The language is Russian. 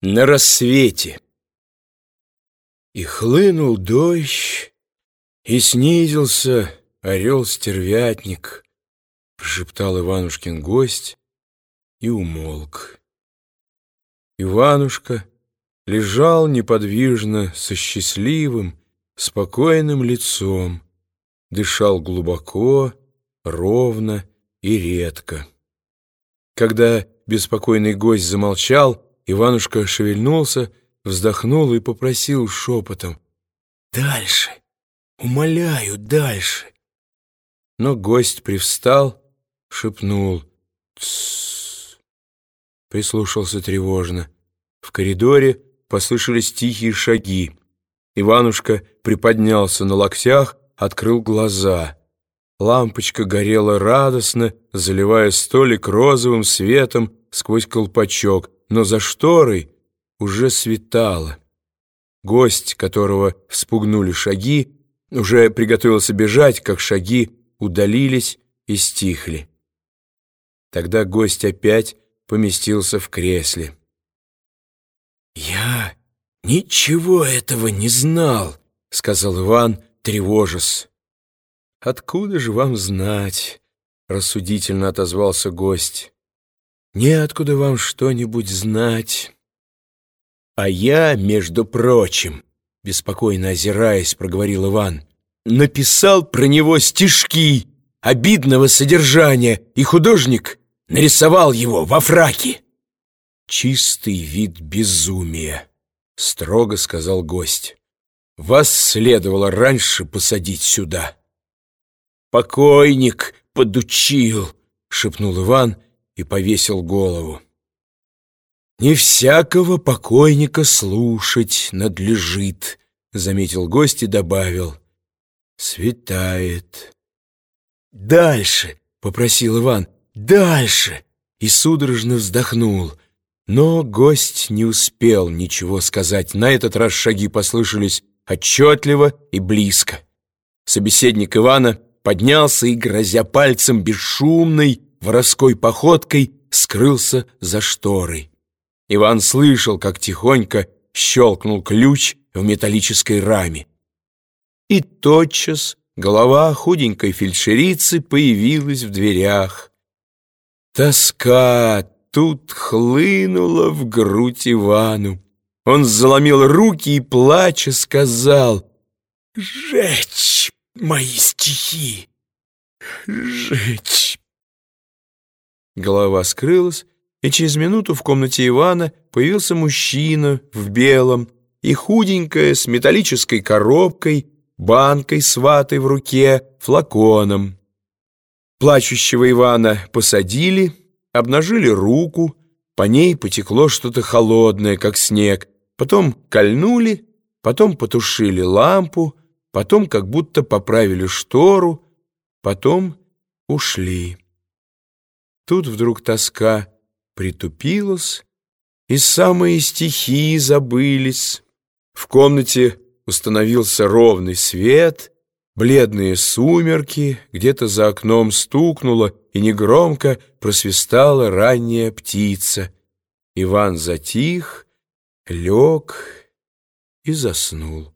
на рассвете. И хлынул дождь, и снизился орел-стервятник, прошептал Иванушкин гость и умолк. Иванушка лежал неподвижно, со счастливым, спокойным лицом, дышал глубоко, ровно и редко. Когда беспокойный гость замолчал, Иванушка шевельнулся, вздохнул и попросил шепотом. «Дальше! Умоляю, дальше!» Но гость привстал, шепнул. «Тссс!» Прислушался тревожно. В коридоре послышались тихие шаги. Иванушка приподнялся на локтях, открыл глаза. Лампочка горела радостно, заливая столик розовым светом сквозь колпачок — но за шторой уже светало. Гость, которого вспугнули шаги, уже приготовился бежать, как шаги удалились и стихли. Тогда гость опять поместился в кресле. «Я ничего этого не знал», — сказал Иван, тревожась. «Откуда же вам знать?» — рассудительно отозвался гость. Неоткуда вам что-нибудь знать. А я, между прочим, беспокойно озираясь, проговорил Иван, написал про него стишки обидного содержания, и художник нарисовал его во фраке. Чистый вид безумия, строго сказал гость. Вас следовало раньше посадить сюда. Покойник подучил, шепнул Иван, — и повесил голову. «Не всякого покойника слушать надлежит», — заметил гость и добавил. «Светает». «Дальше», — попросил Иван, — «дальше», и судорожно вздохнул. Но гость не успел ничего сказать. На этот раз шаги послышались отчетливо и близко. Собеседник Ивана поднялся и, грозя пальцем бесшумной, воровской походкой скрылся за шторой. Иван слышал, как тихонько щелкнул ключ в металлической раме. И тотчас голова худенькой фельдшерицы появилась в дверях. Тоска тут хлынула в грудь Ивану. Он заломил руки и, плача, сказал «Жечь мои стихи! Жечь!» Голова скрылась, и через минуту в комнате Ивана появился мужчина в белом и худенькая с металлической коробкой, банкой с ватой в руке, флаконом. Плачущего Ивана посадили, обнажили руку, по ней потекло что-то холодное, как снег, потом кольнули, потом потушили лампу, потом как будто поправили штору, потом ушли. Тут вдруг тоска притупилась, и самые стихи забылись. В комнате установился ровный свет, бледные сумерки, где-то за окном стукнуло и негромко просвистала ранняя птица. Иван затих, лег и заснул.